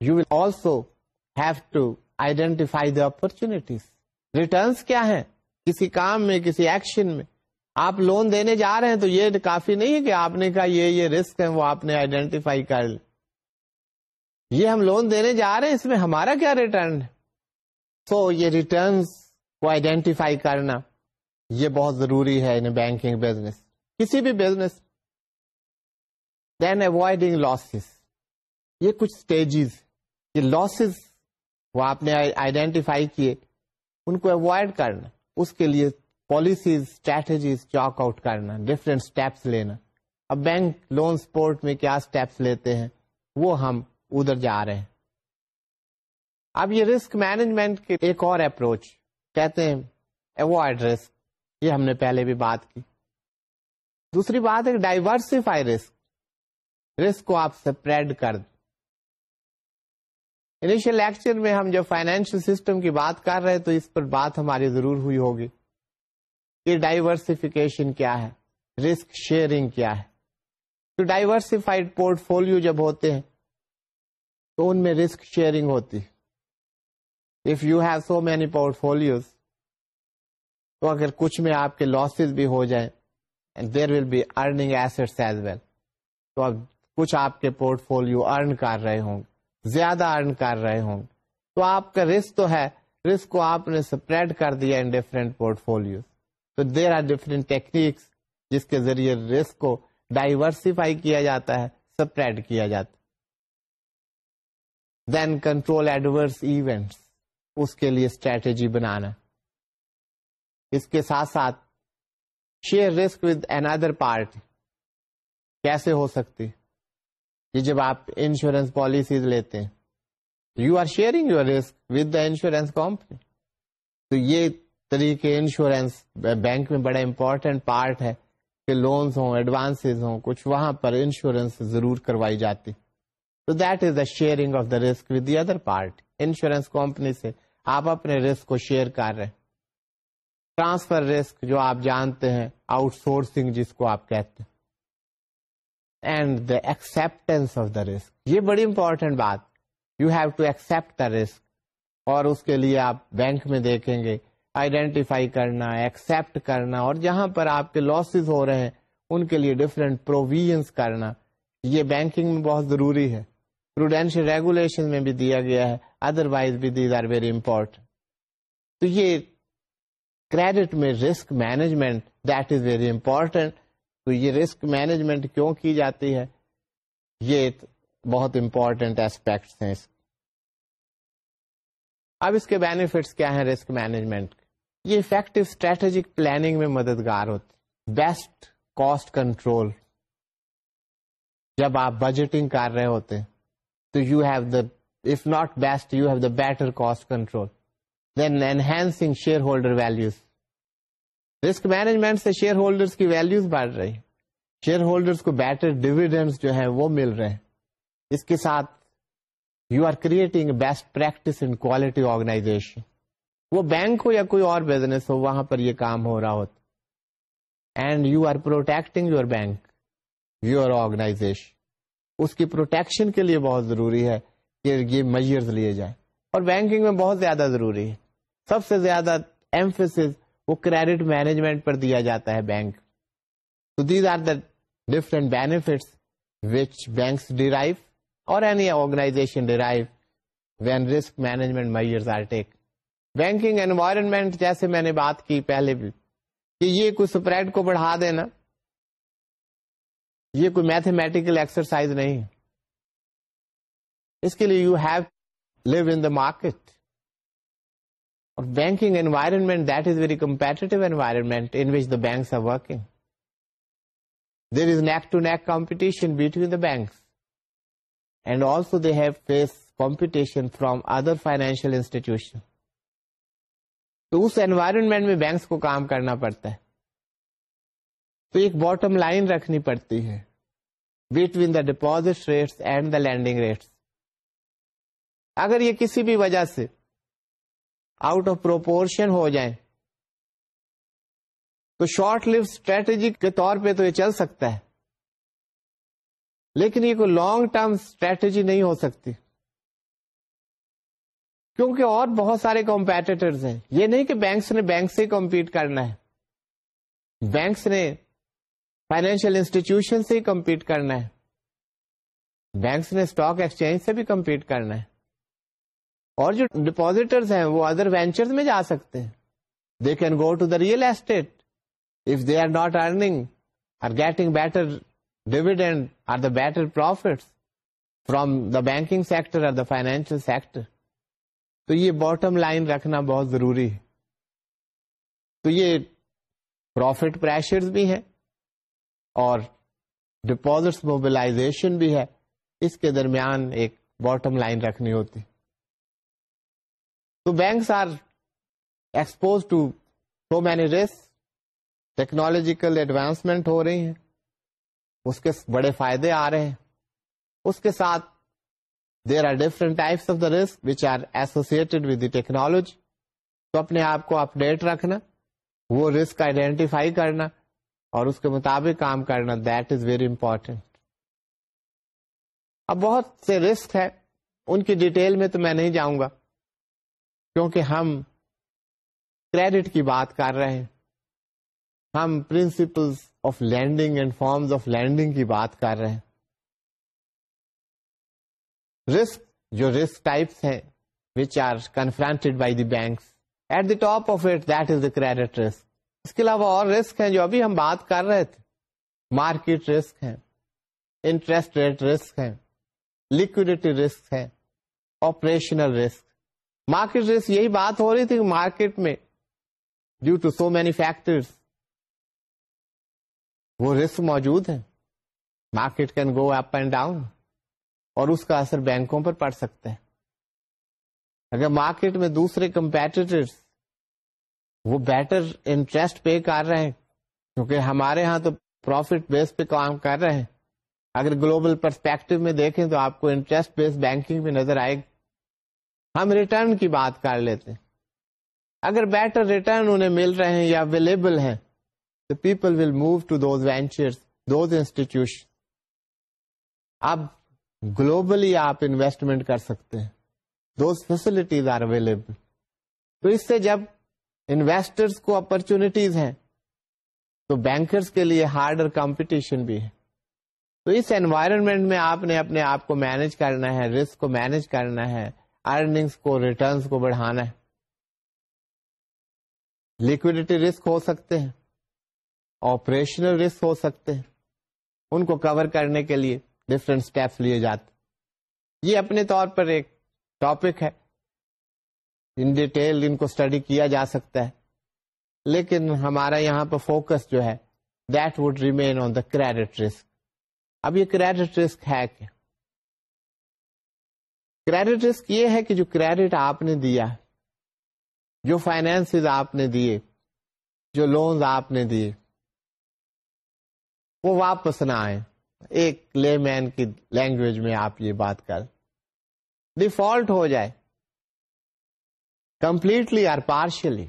you will also have to identify the opportunities returns کیا ہے کسی کام میں کسی ایکشن میں آپ لون دینے جا رہے ہیں تو یہ کافی نہیں ہے کہ آپ نے کہا یہ یہ رسک ہے وہ آپ نے آئیڈینٹیفائی کر یہ ہم لون دینے جا رہے ہیں اس میں ہمارا کیا ریٹرن سو یہ ریٹرنز کو آئیڈینٹیفائی کرنا یہ بہت ضروری ہے ان بینکنگ بزنس کسی بھی بزنس دین اوائڈنگ لاسز یہ کچھ سٹیجز یہ لاسز وہ آپ نے آئیڈینٹیفائی کیے ان کو اوائڈ کرنا اس کے لیے پالیسیز اسٹریٹجیز چاک آؤٹ کرنا ڈفرینٹ اسٹیپس لینا اب بینک لون سپورٹ میں کیا اسٹیپس لیتے ہیں وہ ہم ادھر جا رہے ہیں اب یہ رسک مینجمنٹ کے ایک اور اپروچ کہتے ہیں اوائڈ رسک یہ ہم نے پہلے بھی بات کی دوسری بات ہے ڈائیورسفائی رسک رسک کو آپ سپریڈ کر دیں انشیل لیکچر میں ہم جب فائنینشیل سسٹم کی بات کر رہے تو اس پر بات ہماری ضرور ہوئی ہوگی کہ ڈائیورسفیکیشن کیا ہے رسک شیئرنگ کیا ہے تو ڈائیورسفائڈ پورٹ فولو جب ہوتے ہیں تو ان میں رسک شیئرنگ ہوتی if you have so many portfolios تو اگر کچھ میں آپ کے لاسز بھی ہو جائیں there will be earning asset as well تو اب کچھ آپ کے پورٹ فولو ارن کر رہے ہوں گے زیادہ ارن کر رہے ہوں گے تو آپ کا رسک تو ہے رسک کو آپ نے سپریڈ کر دیا ان ڈفرینٹ پورٹ فولوز تو دیر آر ڈفرینٹ ٹیکنیکس جس کے ذریعے رسک کو ڈائیورسفائی کیا جاتا ہے سپریڈ کیا جاتا دین کنٹرول ایڈورس ایونٹس اس کے لیے اسٹریٹجی بنانا اس کے ساتھ ساتھ share risk with another party کیسے ہو سکتی یہ جب آپ انشورنس پالیسیز لیتے ہیں you are sharing your risk with the insurance company تو یہ طریقے انشورنس بینک میں بڑا امپورٹینٹ پارٹ ہے کہ لونز ہوں ایڈوانس ہوں کچھ وہاں پر انشورنس ضرور کروائی جاتی تو that is the sharing of the risk with the other part insurance company سے آپ اپنے رسک کو شیئر کر رہے ٹرانسفر رسک جو آپ جانتے ہیں آؤٹ سورسنگ جس کو آپ کہتے ہیں and the acceptance of the risk یہ بڑی امپورٹینٹ بات you have to accept the risk اور اس کے لیے آپ بینک میں دیکھیں گے آئیڈینٹیفائی کرنا ایکسپٹ کرنا اور جہاں پر آپ کے لاسز ہو رہے ہیں ان کے لیے ڈفرینٹ پروویژ کرنا یہ بینکنگ میں بہت ضروری ہے پروڈینشیل ریگولیشن میں بھی دیا گیا ہے ادر وائز بھی دیز آر ویری امپورٹنٹ تو یہ کریڈٹ میں risk management that is very important تو یہ رسک مینجمنٹ کیوں کی جاتی ہے یہ بہت امپورٹینٹ ایسپیکٹس ہیں اس اب اس کے بینیفٹس کیا ہیں رسک مینجمنٹ یہ افیکٹو اسٹریٹجک پلاننگ میں مددگار ہوتی بیسٹ کاسٹ کنٹرول جب آپ بجٹنگ کر رہے ہوتے تو you have the if not best you have the better cost control then enhancing shareholder values risk management سے شیئر ہولڈرس کی ویلوز بڑھ رہی شیئر ہولڈرس کو بیٹر ڈیویڈنٹ جو ہیں وہ مل رہے اس کے ساتھ you are creating best practice in quality organisation وہ بینک ہو یا کوئی اور بزنس ہو وہاں پر یہ کام ہو رہا ہوتا and you are protecting your bank your organisation اس کی پروٹیکشن کے لیے بہت ضروری ہے کہ یہ میئرز لیے جائیں اور بینکنگ میں بہت زیادہ ضروری ہے سب سے زیادہ ایمفیس وہ کریڈٹ مینجمنٹ پر دیا جاتا ہے بینک تو these are the different benefits which banks derive اور any organization derive when risk management measures are take banking environment جیسے میں نے بات کی پہلے بھی کہ یہ کوئی سپریڈ کو بڑھا دینا یہ کوئی میتھمیٹیکل ایکسرسائز نہیں اس کے لیے you have live in the market اور banking environment that is very competitive environment in which the banks are working there is neck to neck competition between the banks and also they have face competition from other financial institution تو اس environment میں banks کو کام کرنا پڑتا ہے تو ایک bottom line رکھنی پڑتی ہے between the deposit rates and the lending rates اگر یہ کسی بھی وجہ سے آؤٹ آف پروپورشن ہو جائیں تو شارٹ لو اسٹریٹجی کے طور پہ تو یہ چل سکتا ہے لیکن یہ کوئی لانگ ٹرم اسٹریٹجی نہیں ہو سکتی کیونکہ اور بہت سارے کمپیٹیٹر یہ نہیں کہ بینکس نے بینک سے کمپیٹ کرنا ہے بینکس نے فائنینشیل انسٹیٹیوشن سے کمپیٹ کرنا ہے بینکس نے اسٹاک ایکسچینج سے بھی کمپیٹ کرنا ہے اور جو ڈپازیٹر ہیں وہ ادر وینچر میں جا سکتے ہیں they can go to the real estate if they are not earning or getting better dividend or the better profit from the banking sector or the financial sector تو یہ bottom line رکھنا بہت ضروری ہے تو یہ پروفٹ پریشرز بھی ہیں اور موبلائزیشن بھی ہے اس کے درمیان ایک باٹم لائن رکھنی ہوتی تو banks are expose to so many risks technological advancement ہو رہی ہیں اس کے بڑے فائدے آ رہے ہیں اس کے ساتھ there are different types of the risk which are associated with the technology تو اپنے آپ کو اپڈیٹ رکھنا وہ رسک آئیڈینٹیفائی کرنا اور اس کے مطابق کام کرنا دیٹ از ویری امپورٹینٹ اب بہت سے رسک ہے ان کی ڈیٹیل میں تو میں نہیں جاؤں گا کیونکہ ہم کریڈٹ کی بات کر رہے ہیں ہم principles of lending and forms of lending کی بات کر رہے ہیں رسک جو رسک ٹائپس ہیں which are confronted by the banks at the top of it that is the credit risk اس کے علاوہ اور رسک ہیں جو ابھی ہم بات کر رہے تھے مارکیٹ رسک ہیں انٹرسٹ ریٹ رسک ہیں لکوڈیٹی رسک ہیں آپریشنل رسک مارکیٹ رسک یہی بات ہو رہی تھی کہ مارکیٹ میں due to so many factor وہ رسک موجود ہیں market can go up and down اور اس کا اثر بینکوں پر پڑ سکتا ہے اگر مارکیٹ میں دوسرے کمپیٹیٹر وہ بیٹر انٹرسٹ پے کر رہے ہیں کیونکہ ہمارے ہاں تو پروفٹ بیس پہ کام کر رہے ہیں اگر گلوبل پرسپیکٹو میں دیکھیں تو آپ کو انٹرسٹ بیس بینکنگ میں نظر آئے گی ہم ریٹرن کی بات کر لیتے ہیں اگر بیٹر ریٹرن انہیں مل رہے ہیں یا اویلیبل ہیں تو people will move to those venture those institution اب گلوبلی آپ انویسٹمنٹ کر سکتے ہیں دوز فیسلٹیز آر اویلیبل تو اس سے جب انویسٹرس کو اپرچونیٹیز ہیں تو بینکرس کے لیے ہارڈر کمپٹیشن بھی ہے تو اس انوائرمنٹ میں آپ نے اپنے آپ کو مینج کرنا ہے رسک کو مینج کرنا ہے ارنگس کو ریٹرنس کو بڑھانا ہے لکوڈیٹی رسک ہو سکتے ہیں آپریشنل رسک ہو سکتے ہیں ان کو کور کرنے کے لیے ڈفرینٹ اسٹیپس لیے جاتے یہ اپنے طور پر ایک ٹاپک ہے ان ڈیٹیل ان کو اسٹڈی کیا جا سکتا ہے لیکن ہمارا یہاں پہ فوکس جو ہے that would remain on the credit risk اب یہ کریڈٹ رسک ہے کیا کریڈٹ رسک یہ ہے کہ جو کریڈٹ آپ نے دیا جو فائنینس آپ نے دیے جو لونز آپ نے دیے وہ واپس نہ آئے ایک لے مین کی لینگویج میں آپ یہ بات کر ڈیفالٹ ہو جائے کمپلیٹلی اور پارشلی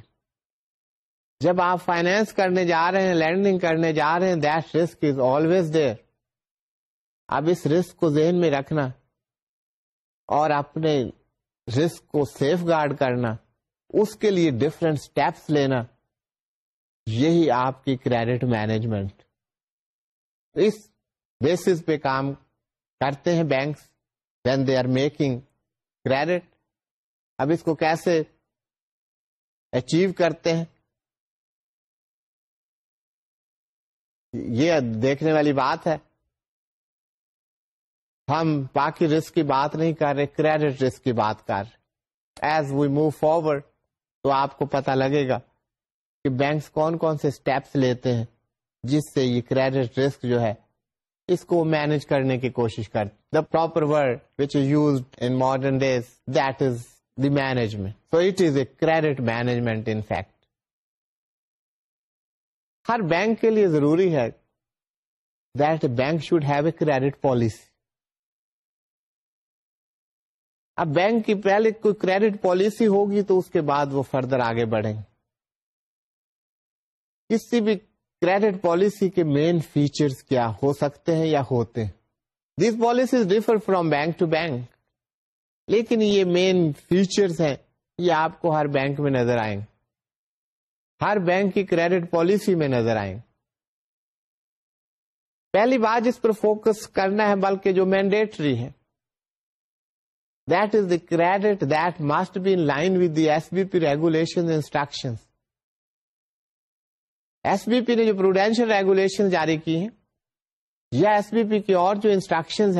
جب آپ فائنینس کرنے جا رہے ہیں لینڈنگ کرنے جا رہے ہیں that risk is always there اب اس رسک کو ذہن میں رکھنا اور اپنے رسک کو سیف گارڈ کرنا اس کے لیے ڈفرینٹ اسٹیپس لینا یہی آپ کی کریڈٹ مینجمنٹ اس بیس پہ کام کرتے ہیں banks then they are making credit اب اس کو کیسے اچیو کرتے ہیں یہ دیکھنے والی بات ہے ہم باقی رسک کی بات نہیں کر رہے کریڈٹ رسک کی بات کر رہے ایز وی موو فارورڈ تو آپ کو پتا لگے گا کہ بینکس کون کون سے اسٹیپس لیتے ہیں جس سے یہ کریڈٹ رسک جو ہے اس کو مینج کرنے کی کوشش کر the proper word which is use in modern days that is the management it is a credit management in fact Hare bank کے لیے ضروری ہے that bank should have a credit policy اب بینک کی پہلے کوئی کریڈٹ پالیسی ہوگی تو اس کے بعد وہ فردر آگے بڑھیں گے کسی بھی کریڈٹ پالیسی کے مین فیچرز کیا ہو سکتے ہیں یا ہوتے this differ from bank to bank لیکن یہ مین فیچر یہ آپ کو ہر بینک میں نظر آئیں ہر بینک کی کریڈٹ پالیسی میں نظر آئیں گے پہلی بات جس پر فوکس کرنا ہے بلکہ جو مینڈیٹری ہے that is the credit that must be in line with the S B P regulation instruction S B P نے جو پروڈینشیل ریگولیشن جاری کی ہیں یا ایس بی پی کی اور جو instruction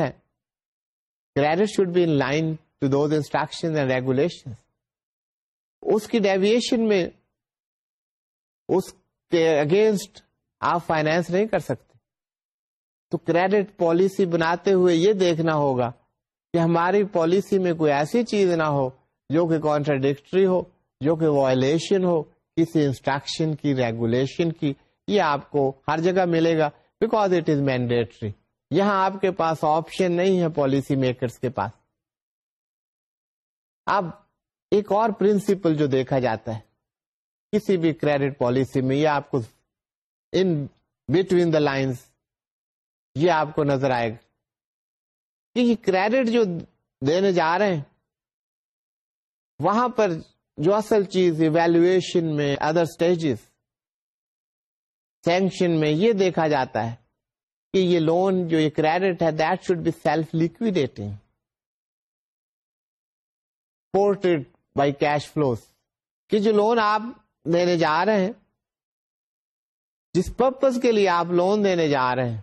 credit should be in line to those instruction and regulation اس کی ڈیویشن میں اس کے اگینسٹ آپ فائنینس نہیں کر سکتے تو کریڈٹ پالیسی بناتے ہوئے یہ دیکھنا ہوگا کہ ہماری پالیسی میں کوئی ایسی چیز نہ ہو جو کہ کانٹراڈکٹری ہو جو کہ وائلیشن ہو کسی انسٹرکشن کی ریگولیشن کی یہ آپ کو ہر جگہ ملے گا بیکاز اٹ از مینڈیٹری یہاں آپ کے پاس آپشن نہیں ہے پالیسی میکرز کے پاس اب ایک اور پرنسپل جو دیکھا جاتا ہے کسی بھی کریڈٹ پالیسی میں یہ آپ کو ان بٹوین دا لائن یہ آپ کو نظر آئے گا کریڈٹ جو دینے جا رہے ہیں وہاں پر جو اصل چیز ایویلویشن میں ادر سٹیجز سینکشن میں یہ دیکھا جاتا ہے کہ یہ لون جو یہ کریڈٹ ہے that should be self by cash flows کہ جو لون آپ دینے جا رہے ہیں جس پرپز کے لیے آپ لون دینے جا رہے ہیں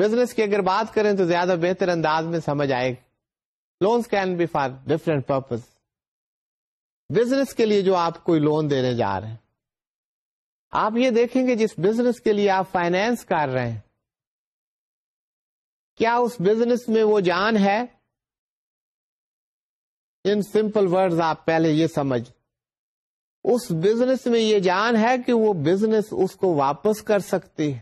بزنس کی اگر بات کریں تو زیادہ بہتر انداز میں سمجھ آئے گی loans can be for different purpose business کے لیے جو آپ کوئی لون دینے جا رہے ہیں آپ یہ دیکھیں گے جس بزنس کے لیے آپ فائنینس کر رہے ہیں کیا اس بزنس میں وہ جان ہے ان سمپل ورڈز آپ پہلے یہ سمجھ اس بزنس میں یہ جان ہے کہ وہ بزنس اس کو واپس کر سکتی ہے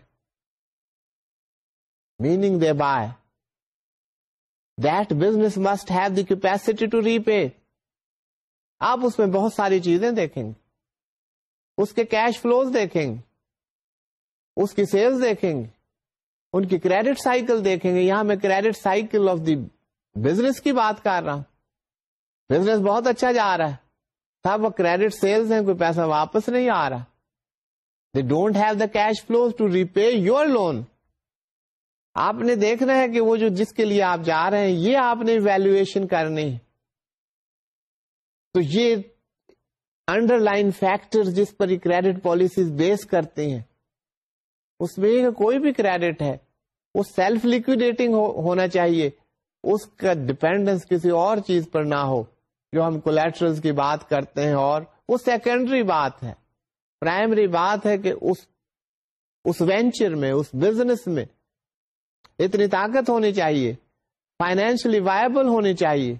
meaning they by that business must have the capacity to repay آپ اس میں بہت ساری چیزیں دیکھیں گے اس کے کیش فلوز دیکھیں گے اس کی سیلز دیکھیں گے ان کی کریڈٹ سائیکل دیکھیں گے یہاں میں credit cycle of the business کی بات کر رہا ہوں بزنس بہت اچھا جا رہا ہے سب کریڈٹ سیلز ہیں کوئی پیسہ واپس نہیں آ رہا they don't have the cash flows to repay your loan آپ نے دیکھنا ہے کہ وہ جو جس کے لیے آپ جا رہے ہیں یہ آپ نے ویلویشن کرنی ہے تو یہ انڈر لائن فیکٹر جس پر یہ کریڈٹ پالیسیز بیس کرتے ہیں اس میں کوئی بھی کریڈٹ ہے وہ سیلف لیکوڈیٹنگ ہونا چاہیے اس کا ڈپینڈنس کسی اور چیز پر نہ ہو جو ہم کولیٹرل کی بات کرتے ہیں اور وہ سیکنڈری بات ہے پرائمری بات ہے کہ اس اس وینچر میں اس بزنس میں اتنی طاقت ہونی چاہیے فائنینشلی وائبل ہونی چاہیے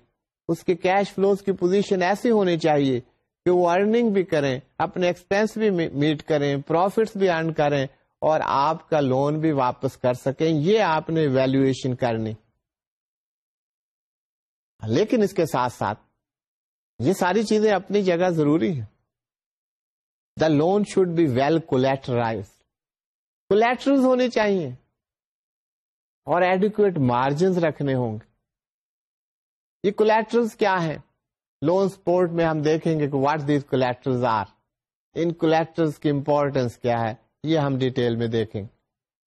اس کے کیش فلوز کی پوزیشن ایسی ہونی چاہیے کہ وہ ارننگ بھی کریں اپنے ایکسپینس بھی میٹ کریں پروفٹس بھی ارن کریں اور آپ کا لون بھی واپس کر سکیں یہ آپ نے ویلویشن کرنی لیکن اس کے ساتھ ساتھ یہ ساری چیزیں اپنی جگہ ضروری ہیں the loan should be well collateralize collaterals ہونے چاہیے اور ایڈیکویٹ مارجنز رکھنے ہوں گے یہ کولیٹرلز کیا ہیں لون سپورٹ میں ہم دیکھیں گے کہ واٹ دیز کولیٹرلز آر ان کولیٹرلز کی امپورٹینس کیا ہے یہ ہم ڈیٹیل میں دیکھیں گے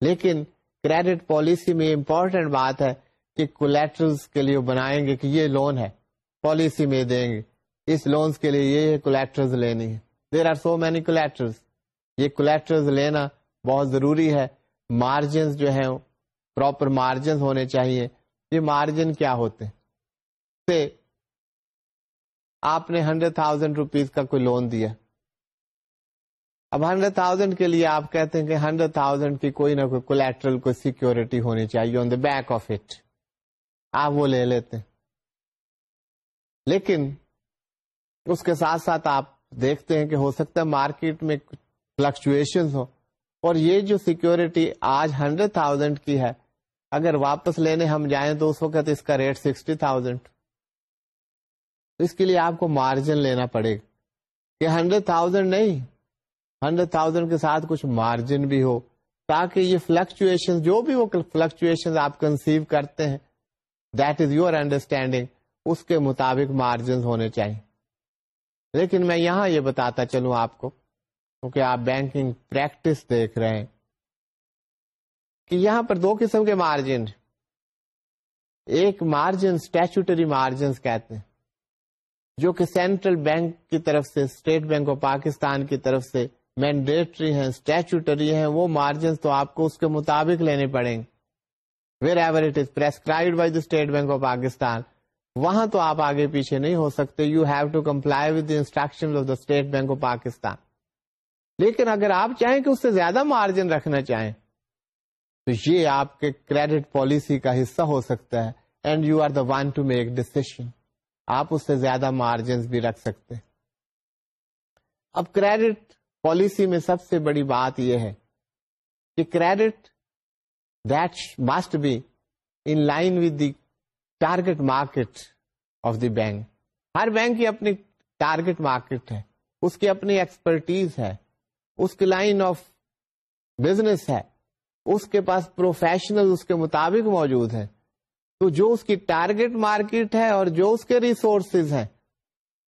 لیکن کریڈٹ پالیسی میں امپورٹینٹ بات ہے کہ کولیٹرلز کے لیے بنائیں گے کہ یہ لون ہے پالیسی میں دیں گے اس لونس کے لیے یہ کولیکٹرز لینی ہے there are so many collectors یہ کولیکٹرز لینا بہت ضروری ہے مارجنس جو ہیں پراپر مارجنز ہونے چاہیے یہ مارجن کیا ہوتے ہیں سے آپ نے ہنڈریڈ تھاؤزینڈ روپیز کا کوئی لون دیا اب ہنڈریڈ تھاؤزینڈ کے لیے آپ کہتے ہیں کہ ہنڈریڈ تھاؤزینڈ کی کوئی نہ کوئی کولیٹرل کوئی سیکورٹی ہونی چاہیے on the back of it آپ وہ لے لیتے ہیں لیکن اس کے ساتھ ساتھ آپ دیکھتے ہیں کہ ہو سکتا ہے مارکیٹ میں فلکچویشن ہو اور یہ جو سیکیورٹی آج ہنڈریڈ تھاؤزینڈ کی ہے اگر واپس لینے ہم جائیں تو اس وقت اس کا ریٹ سکسٹی تھاؤزینڈ اس کے لیے آپ کو مارجن لینا پڑے گا ہنڈریڈ تھاؤزینڈ نہیں ہنڈریڈ تھاؤزینڈ کے ساتھ کچھ مارجن بھی ہو تاکہ یہ فلکچویشن جو بھی وہ فلکچویشن آپ کنسیو کرتے ہیں دیٹ از یور انڈرسٹینڈنگ اس کے مطابق مارجن ہونے چاہیے لیکن میں یہاں یہ بتاتا چلوں آپ کو کیونکہ آپ بینکنگ پریکٹس دیکھ رہے ہیں کہ یہاں پر دو قسم کے مارجن ایک مارجن اسٹیچوٹری مارجنس کہتے ہیں جو کہ سینٹرل بینک کی طرف سے اسٹیٹ بینک آف پاکستان کی طرف سے مینڈیٹری ہیں اسٹیچوٹری ہیں وہ مارجنس تو آپ کو اس کے مطابق لینے پڑیں گے wherever it is prescribe by the State Bank of Pakistan وہاں تو آپ آگے پیچھے نہیں ہو سکتے you have to comply with instruction of the State Bank of Pakistan لیکن اگر آپ چاہیں کہ اس سے زیادہ مارجن رکھنا چاہیں تو یہ آپ کے کریڈٹ پالیسی کا حصہ ہو سکتا ہے and you are the one to make decision آپ اس سے زیادہ مارجنس بھی رکھ سکتے اب کریڈٹ پالیسی میں سب سے بڑی بات یہ ہے کہ credit that must be in line with the target market of the bank Hare bank کی اپنی ٹارگیٹ مارکیٹ ہے اس کی اپنی ایکسپرٹیز ہے اس کی لائن آف بزنس ہے اس کے پاس پروفیشنل اس کے مطابق موجود ہیں تو جو اس کی ٹارگیٹ مارکیٹ ہے اور جو اس کے ریسورسز ہیں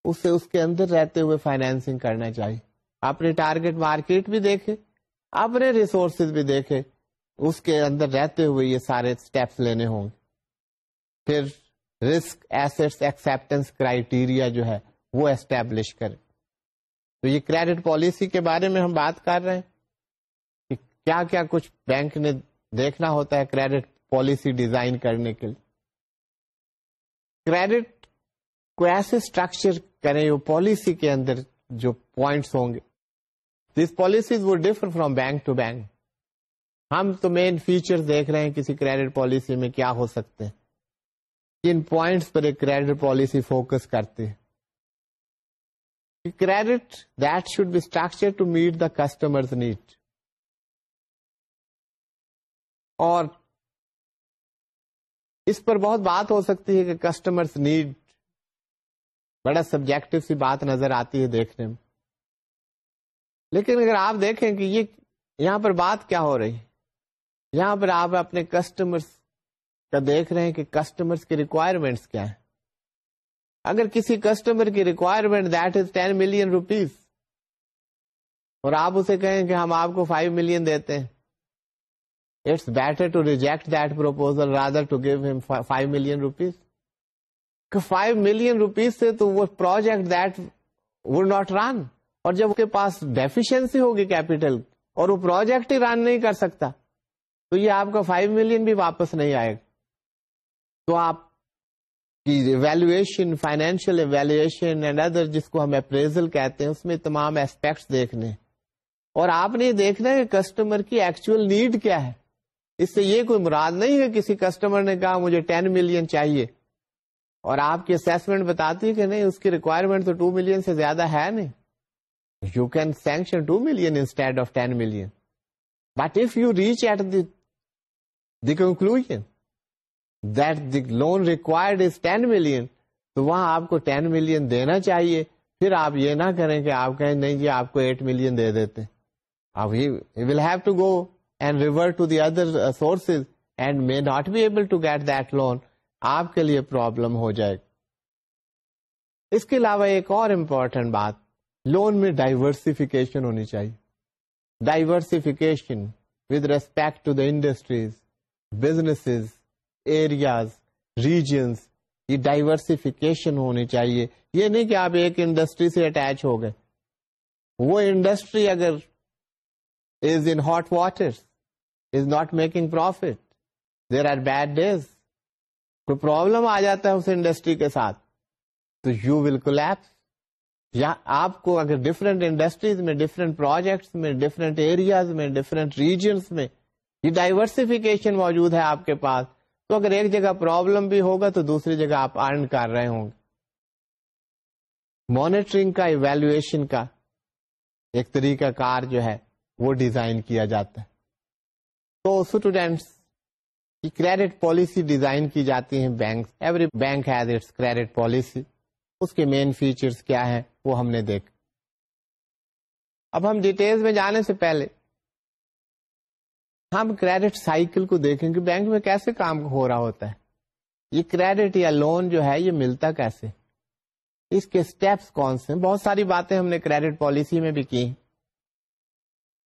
اسے اس کے اندر رہتے ہوئے فائنینسنگ کرنا چاہیے اپنے ٹارگیٹ مارکیٹ بھی دیکھے اپنے ریسورسز بھی دیکھے اس کے اندر رہتے ہوئے یہ سارے سٹیپس لینے ہوں گے پھر رسک ایسٹ ایکسپٹینس کرائیٹیریا جو ہے وہ اسٹیبلش کرے تو یہ کریڈٹ پالیسی کے بارے میں ہم بات کر رہے ہیں کہ کیا کیا کچھ بینک نے دیکھنا ہوتا ہے کریڈٹ پالیسی ڈیزائن کرنے کے لیے کریڈٹ کو ایسے اسٹرکچر کریں جو پالیسی کے اندر جو پوائنٹس ہوں گے دس پالیسیز وہ differ from bank bank to ہم تو مین فیچر دیکھ رہے ہیں کسی کریڈٹ پالیسی میں کیا ہو سکتے ہیں کن پوائنٹس پر ایک کریڈٹ پالیسی فوکس کرتی credit that should be structure to meet the customer need اور اس پر بہت بات ہو سکتی ہے کہ کسٹمرز نیڈ بڑا سبجیکٹو سی بات نظر آتی ہے دیکھنے میں لیکن اگر آپ دیکھیں کہ یہ یہاں پر بات کیا ہو رہی یہاں پر آپ اپنے کسٹمرز کا دیکھ رہے ہیں کہ کسٹمر کی ریکوائرمنٹس کیا ہے اگر کسی کسٹمر کی requirement that is ten million rupees اور آپ اسے کہیں کہ ہم آپ کو فائیو ملین دیتے ہیں it's better to reject that proposal rather to give five million rupees five million rupees سے تو وہ پروجیکٹ دیٹ واٹ رن اور جب اس کے پاس ڈیفیشینسی ہوگی کیپیٹل اور وہ پروجیکٹ ہی رن نہیں کر سکتا تو یہ آپ کا فائیو ملین بھی واپس نہیں آئے گا تو آپ کی evaluation financial evaluation and other جس کو ہم اپریزل کہتے ہیں اس میں تمام ایسپیکٹ دیکھنے اور آپ نے دیکھنا ہے کسٹمر کی ایکچوئل نیڈ کیا ہے اس سے یہ کوئی مراد نہیں ہے کسی کسٹمر نے کہا مجھے ٹین ملین چاہیے اور آپ کی اسیسمنٹ بتاتی ہے کہ نہیں اس کی ریکوائرمنٹ تو ٹو ملین سے زیادہ ہے نہیں you can sanction two million million instead of ten but if you reach at the that the loan required is ten million تو وہاں آپ کو ٹین ملین دینا چاہیے پھر آپ یہ نہ کریں کہ آپ کہیں نہیں جی آپ کو ایٹ ملین دے دیتے will have to go river to the other sources and may not be able to get that loan آپ کے لیے پرابلم ہو جائے گا اس کے علاوہ ایک اور امپورٹینٹ بات لون میں ڈائیورسفیکیشن ہونی چاہیے diversification with respect to the industries business areas regions یہ ڈائیورسفیکیشن ہونی چاہیے یہ نہیں کہ آپ ایک انڈسٹری سے اٹیچ ہو گئے وہ انڈسٹری اگر is in hot water not making profit there are bad days کوئی پروبلم آ جاتا ہے اس انڈسٹری کے ساتھ تو یو ویل کولیپس یا آپ کو اگر ڈفرینٹ انڈسٹریز میں ڈفرینٹ پروجیکٹس میں ڈفرینٹ ایریاز میں ڈفرینٹ ریجنس میں یہ ڈائیورسفیکیشن موجود ہے آپ کے پاس تو اگر ایک جگہ پرابلم بھی ہوگا تو دوسری جگہ آپ ارن کر رہے ہوں گے مانیٹرنگ کا ایویلویشن کا ایک طریقہ کار جو ہے وہ ڈیزائن کیا جاتا ہے تو اسٹوڈینٹس کی کریڈٹ پالیسی ڈیزائن کی جاتی ہیں bank every bank has its credit policy اس کے مین فیچرس کیا ہیں وہ ہم نے دیکھ اب ہم ڈیٹیل میں جانے سے پہلے ہم کریڈٹ سائیکل کو دیکھیں کہ بینک میں کیسے کام ہو رہا ہوتا ہے یہ کریڈٹ یا لون جو ہے یہ ملتا کیسے اس کے سٹیپس کون سے بہت ساری باتیں ہم نے کریڈٹ پالیسی میں بھی کی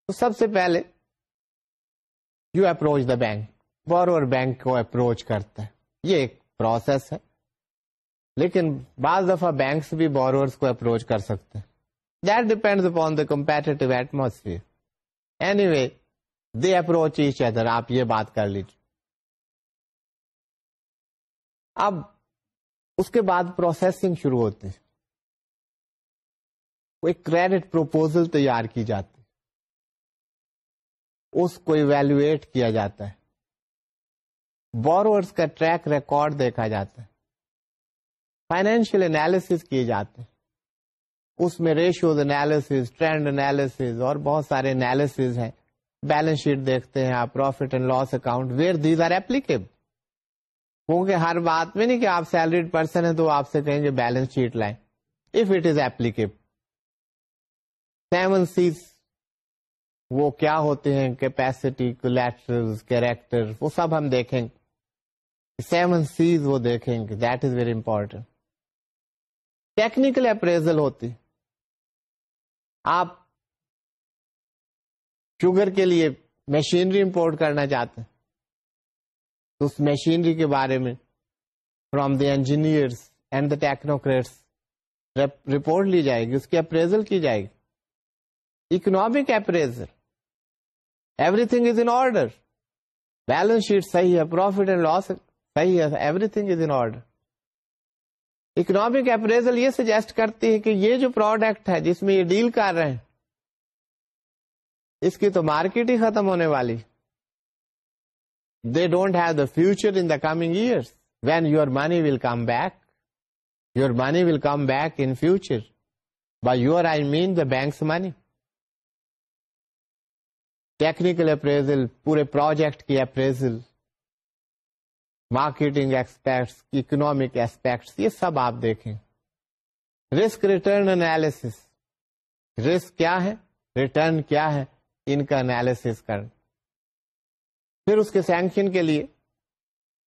تو سب سے پہلے یو اپروچ دا بینک بور بینک کو اپروچ کرتا ہے یہ ایک پروسیس ہے لیکن بعض دفعہ بینکس بھی بورورس کو اپروچ کر سکتے ہیں that depend upon the competitive atmosphere anyway they approach each other آپ یہ بات کر لیجیے اب اس کے بعد پروسیسنگ شروع ہوتے کریڈٹ پروپوزل تیار کی جاتی اس کو ایویلویٹ کیا جاتا ہے کا ٹریک ریکارڈ دیکھا جاتا ہے فائنینشیل فائنینش کیے جاتے ہیں اس میں ریشیوز ٹرینڈ اور بہت سارے انالیس ہیں بیلنس شیٹ دیکھتے ہیں آپ profit and loss account where these are applicable کیونکہ ہر بات میں نہیں کہ آپ سیلریڈ پرسن ہیں تو آپ سے کہیں گے بیلنس شیٹ لائیں if it is applicable seven Cs وہ کیا ہوتے ہیں کیپیسٹی کیپیسٹیز کیریکٹر وہ سب ہم دیکھیں گے سیون سیز وہ دیکھیں گے that is very important technical appraisal ہوتی آپ شوگر کے لیے مشینری امپورٹ کرنا چاہتے ہیں تو اس مشینری کے بارے میں from the engineers and the technocrats report لی جائے گی اس کی اپریزل کی جائے گی economic appraisal everything is in order balance sheet صحیح ہے پروفیٹ اینڈ لاس صحیح ہے everything is in order economic appraisal یہ سجیسٹ کرتی ہے کہ یہ جو پروڈکٹ ہے جس میں یہ ڈیل کر رہے ہیں اس کی تو مارکیٹ ہی ختم ہونے والی they don't have the future in the coming year when your money will come back your money will come back in future by your I mean the banks money technical appraisal پورے project کی appraisal marketing expects economic aspects یہ سب آپ دیکھیں risk return analysis risk کیا ہے return کیا ہے ان کا انالیس کر پھر اس کے سینکشن کے لیے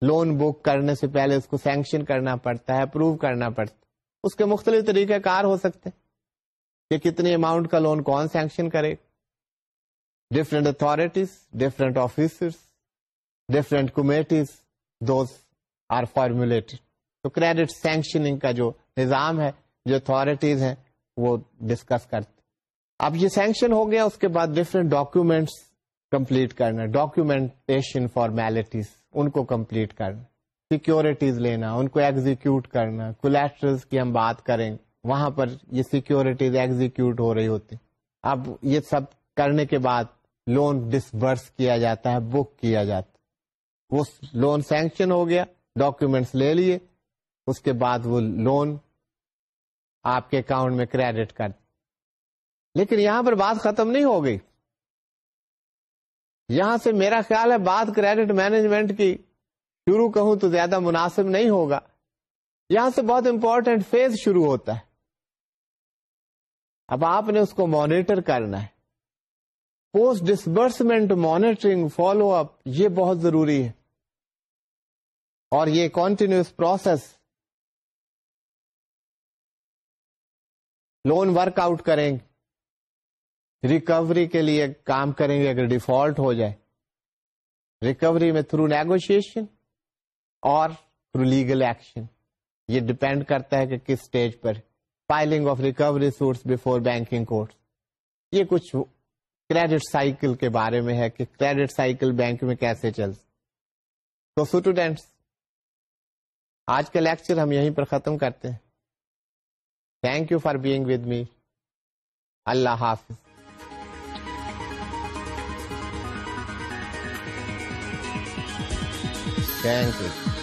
لون بک کرنے سے پہلے اس کو سینکشن کرنا پڑتا ہے اپروو کرنا پڑتا ہے اس کے مختلف طریقہ کار ہو سکتے کہ کتنے اماؤنٹ کا لون کون سینکشن کرے different authorities those officers formulated. Committees credit sanctioning کا جو نظام ہے جو اتارٹیز ہیں وہ ڈسکس کرتے اب یہ سینکشن ہو گیا اس کے بعد ڈفرینٹ ڈاکیومینٹس کمپلیٹ کرنا ڈاکیومینٹیشن فارمیلٹیز ان کو کمپلیٹ کرنا سیکورٹیز لینا ان کو ایگزیکیوٹ کرنا کولیکٹرز کی ہم بات کریں وہاں پر یہ سیکورٹیز ایگزیکیوٹ ہو رہی ہوتی اب یہ سب کرنے کے بعد لون ڈسبرس کیا جاتا ہے بک کیا جاتا وہ لون سینکشن ہو گیا ڈاکومینٹس لے لیے اس کے بعد وہ لون آپ کے اکاؤنٹ میں کریڈٹ کر لیکن یہاں پر بات ختم نہیں ہو گئی یہاں سے میرا خیال ہے بات کریڈٹ مینجمنٹ کی شروع کہوں تو زیادہ مناسب نہیں ہوگا یہاں سے بہت امپورٹینٹ فیز شروع ہوتا ہے اب آپ نے اس کو مانیٹر کرنا ہے post disbursement monitoring follow up یہ بہت ضروری ہے اور یہ continuous process loan work out کریں گے ریکوری کے لیے کام کریں گے اگر ڈیفالٹ ہو جائے ریکوری میں تھرو نیگوشیشن اور تھرو لیگل ایکشن یہ ڈپینڈ کرتا ہے کہ کس stage per filing of recovery suits before banking court یہ کچھ کریڈٹ سائیکل کے بارے میں ہے کہ کریڈٹ سائیکل بینک میں کیسے چل تو اسٹوڈینٹس آج کا لیکچر ہم یہیں پر ختم کرتے ہیں thank you for being with me Allah حافظ تھینک یو